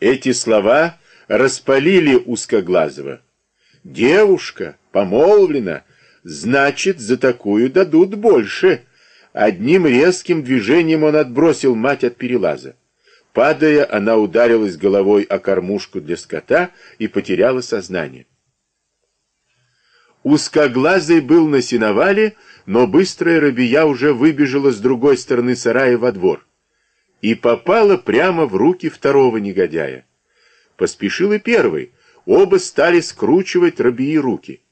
Эти слова распалили узкоглазого. Девушка, помолвлена, значит, за такую дадут больше. Одним резким движением он отбросил мать от перелаза. Падая, она ударилась головой о кормушку для скота и потеряла сознание. Узкоглазый был на сеновале, но быстрая рабия уже выбежала с другой стороны сарая во двор и попала прямо в руки второго негодяя. Поспешил и первый, оба стали скручивать рабии руки.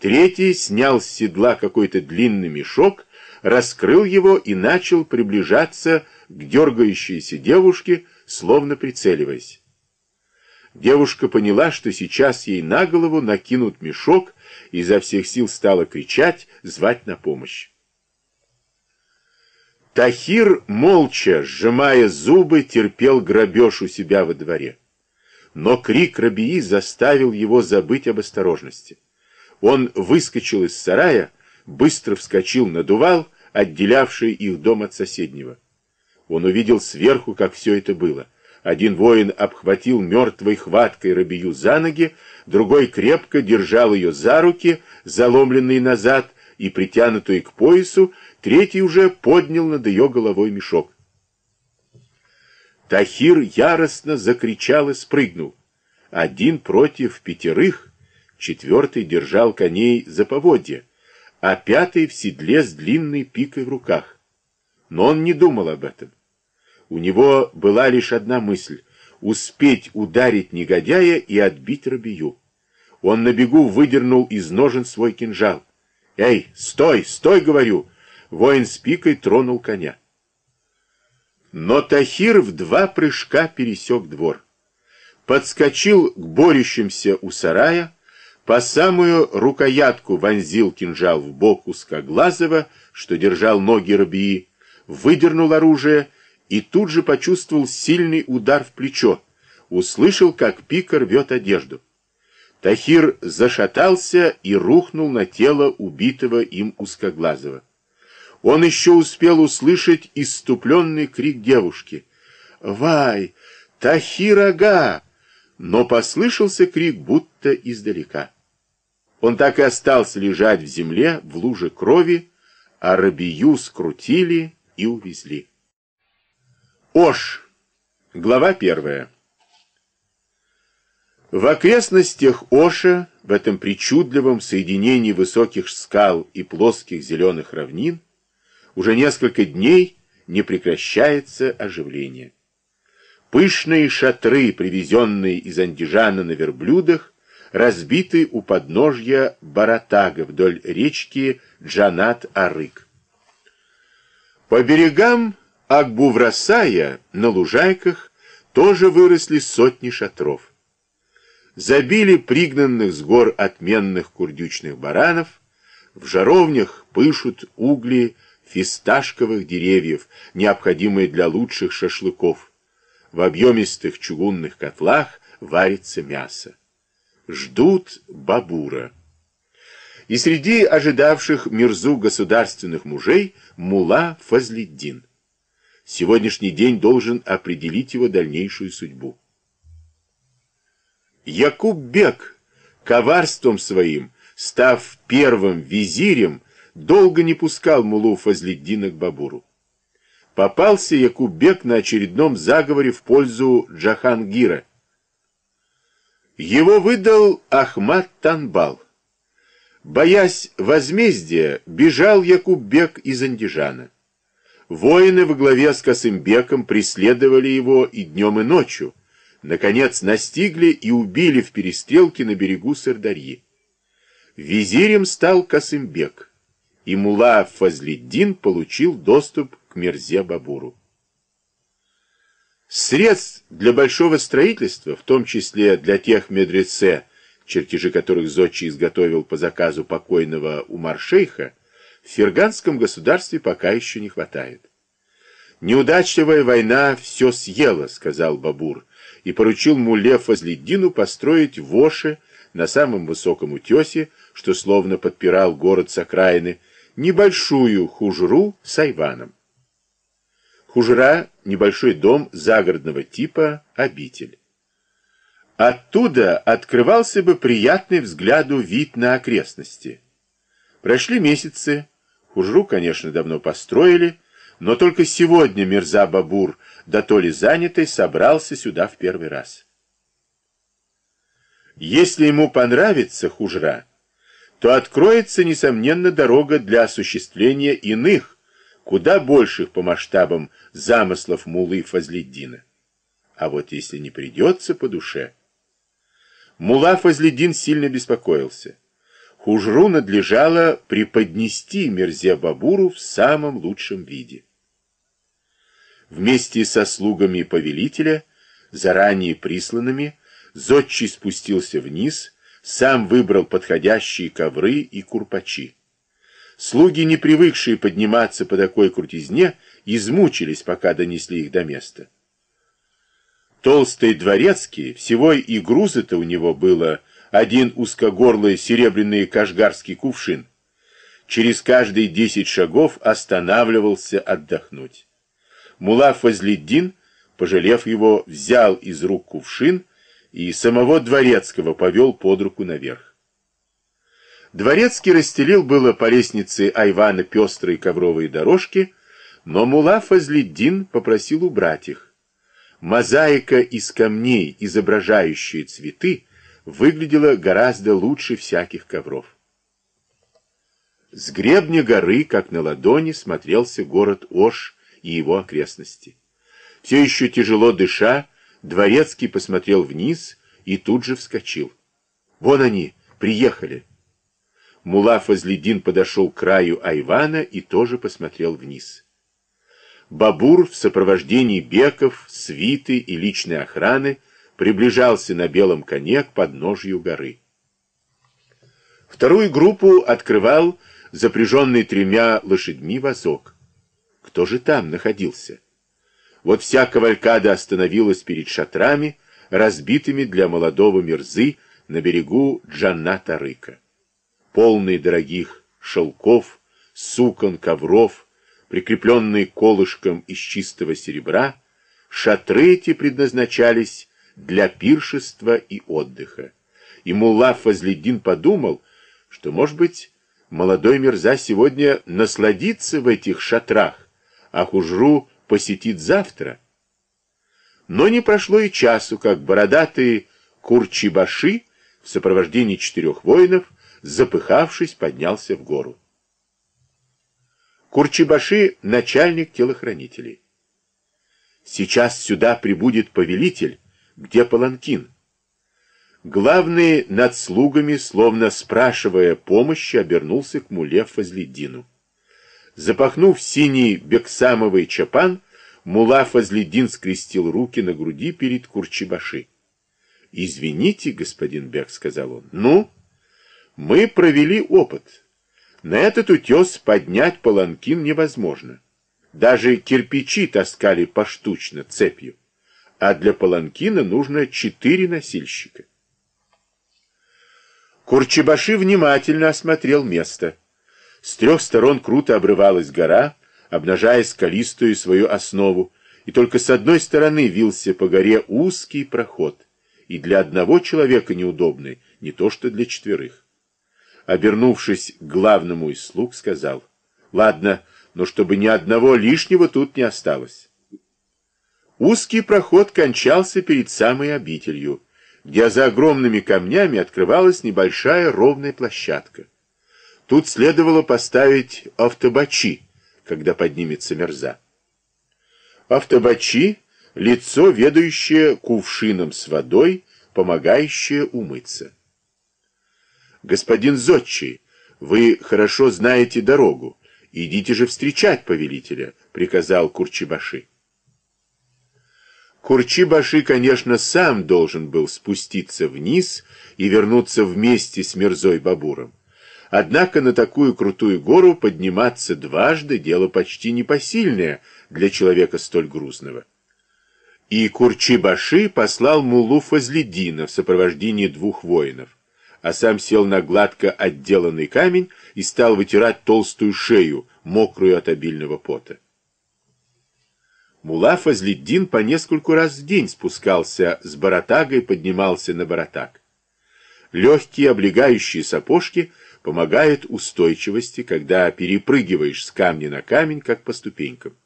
Третий снял с седла какой-то длинный мешок, раскрыл его и начал приближаться к дергающейся девушке, словно прицеливаясь. Девушка поняла, что сейчас ей на голову накинут мешок, и изо всех сил стала кричать, звать на помощь. Тахир, молча, сжимая зубы, терпел грабеж у себя во дворе. Но крик Рабии заставил его забыть об осторожности. Он выскочил из сарая, быстро вскочил на дувал, отделявший их дом от соседнего. Он увидел сверху, как все это было. Один воин обхватил мертвой хваткой Рабию за ноги, другой крепко держал ее за руки, заломленные назад и притянутую к поясу, третий уже поднял над ее головой мешок. Тахир яростно закричал и спрыгнул. Один против пятерых, четвертый держал коней за поводья, а пятый в седле с длинной пикой в руках. Но он не думал об этом. У него была лишь одна мысль — успеть ударить негодяя и отбить рабию. Он на бегу выдернул из ножен свой кинжал. «Эй, стой, стой!» — говорю. Воин с пикой тронул коня. Но Тахир в два прыжка пересек двор. Подскочил к борющимся у сарая, по самую рукоятку вонзил кинжал в бок узкоглазого, что держал ноги рабии, выдернул оружие и тут же почувствовал сильный удар в плечо, услышал, как пика рвет одежду. Тахир зашатался и рухнул на тело убитого им узкоглазого. Он еще успел услышать иступленный крик девушки. «Вай! Тахир-ага!» Но послышался крик будто издалека. Он так и остался лежать в земле в луже крови, а Рабию скрутили и увезли. Ош. Глава первая. В окрестностях Оша, в этом причудливом соединении высоких скал и плоских зеленых равнин, уже несколько дней не прекращается оживление. Пышные шатры, привезенные из Андижана на верблюдах, разбиты у подножья Баратага вдоль речки Джанат-Арык. По берегам Акбуврасая на лужайках тоже выросли сотни шатров. Забили пригнанных с гор отменных курдючных баранов, в жаровнях пышут угли фисташковых деревьев, необходимые для лучших шашлыков. В объемистых чугунных котлах варится мясо. Ждут бабура. И среди ожидавших Мирзу государственных мужей мула Фазлиддин. Сегодняшний день должен определить его дальнейшую судьбу. Якуб Бек, коварством своим, став первым визирем, долго не пускал мулу Фазлиддина к Бабуру. Попался Якуббек на очередном заговоре в пользу Джахангира. Его выдал Ахмад Танбал. Боясь возмездия, бежал Якуббек из Андижана. Воины во главе с Касымбеком преследовали его и днем, и ночью. Наконец настигли и убили в перестрелке на берегу Сырдарьи. Визирем стал Касымбек и мула Фазлиддин получил доступ к Мерзе-Бабуру. Средств для большого строительства, в том числе для тех медресе, чертежи которых Зодчий изготовил по заказу покойного Умар-шейха, в ферганском государстве пока еще не хватает. «Неудачливая война все съела», — сказал Бабур, и поручил Муле Фазлиддину построить в Оше, на самом высоком утесе, что словно подпирал город с окраины, небольшую хужру с айваном. Хужра – небольшой дом загородного типа, обитель. Оттуда открывался бы приятный взгляду вид на окрестности. Прошли месяцы, Хужру, конечно, давно построили, но только сегодня Мирза Бабур, да то ли занятый, собрался сюда в первый раз. Если ему понравится Хужра, то откроется, несомненно, дорога для осуществления иных, куда больших по масштабам замыслов Мулы Фазлиддина. А вот если не придется по душе... Мула Фазлиддин сильно беспокоился. Хужру надлежало преподнести Мерзе Бабуру в самом лучшем виде. Вместе со слугами повелителя, заранее присланными, Зодчий спустился вниз, сам выбрал подходящие ковры и курпачи. Слуги, не привыкшие подниматься по такой крутизне, измучились, пока донесли их до места. Толстый дворецкий, всего и груза-то у него было один узкогорлый серебряный кашгарский кувшин. Через каждые десять шагов останавливался отдохнуть. Мула Фазлиддин, пожалев его, взял из рук кувшин и самого Дворецкого повел под руку наверх. Дворецкий расстелил было по лестнице Айвана пестрые ковровые дорожки, но Мула Фазлиддин попросил убрать их. Мозаика из камней, изображающая цветы, выглядела гораздо лучше всяких ковров. С гребня горы, как на ладони, смотрелся город Ош и его окрестности. Все еще тяжело дыша, Дворецкий посмотрел вниз и тут же вскочил. «Вон они, приехали!» Мула Фазлидин подошел к краю Айвана и тоже посмотрел вниз. Бабур в сопровождении беков, свиты и личной охраны приближался на белом коне к подножью горы. Вторую группу открывал запряженный тремя лошадьми вазок. Кто же там находился? Вот вся кавалькада остановилась перед шатрами, разбитыми для молодого мерзы на берегу Джанна-Тарыка. Полные дорогих шелков, сукон, ковров, прикрепленные колышком из чистого серебра, шатры эти предназначались для пиршества и отдыха. И мулла Фазледдин подумал, что, может быть, молодой Мирза сегодня насладится в этих шатрах, а Хужру посетит завтра. Но не прошло и часу, как бородатые курчибаши в сопровождении четырех воинов, запыхавшись, поднялся в гору. Курчибаши — начальник телохранителей. Сейчас сюда прибудет повелитель, где паланкин? Главный над слугами, словно спрашивая помощи, обернулся к муле Фазлиддину. Запахнув синий бексамовый чапан, мула Фазлиддин скрестил руки на груди перед Курчибаши. «Извините, господин Бек», — сказал он. «Ну, мы провели опыт. На этот утес поднять паланкин невозможно. Даже кирпичи таскали поштучно цепью а для паланкина нужно четыре носильщика. Курчебаши внимательно осмотрел место. С трех сторон круто обрывалась гора, обнажая скалистую свою основу, и только с одной стороны вился по горе узкий проход, и для одного человека неудобный, не то что для четверых. Обернувшись к главному из слуг, сказал, «Ладно, но чтобы ни одного лишнего тут не осталось». Узкий проход кончался перед самой обителью, где за огромными камнями открывалась небольшая ровная площадка. Тут следовало поставить автобачи, когда поднимется мерза. Автобачи — лицо, ведающее кувшином с водой, помогающее умыться. «Господин Зодчий, вы хорошо знаете дорогу. Идите же встречать повелителя», — приказал Курчибаши. Курчи-Баши, конечно, сам должен был спуститься вниз и вернуться вместе с Мерзой Бабуром. Однако на такую крутую гору подниматься дважды дело почти непосильное для человека столь грузного. И Курчи-Баши послал Мулу Фазледина в сопровождении двух воинов, а сам сел на гладко отделанный камень и стал вытирать толстую шею, мокрую от обильного пота. Мула Фазлиддин по нескольку раз в день спускался с баратага и поднимался на баратаг. Легкие облегающие сапожки помогают устойчивости, когда перепрыгиваешь с камня на камень, как по ступенькам.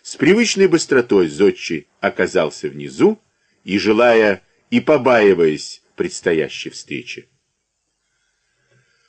С привычной быстротой зодчий оказался внизу и, желая и побаиваясь предстоящей встречи,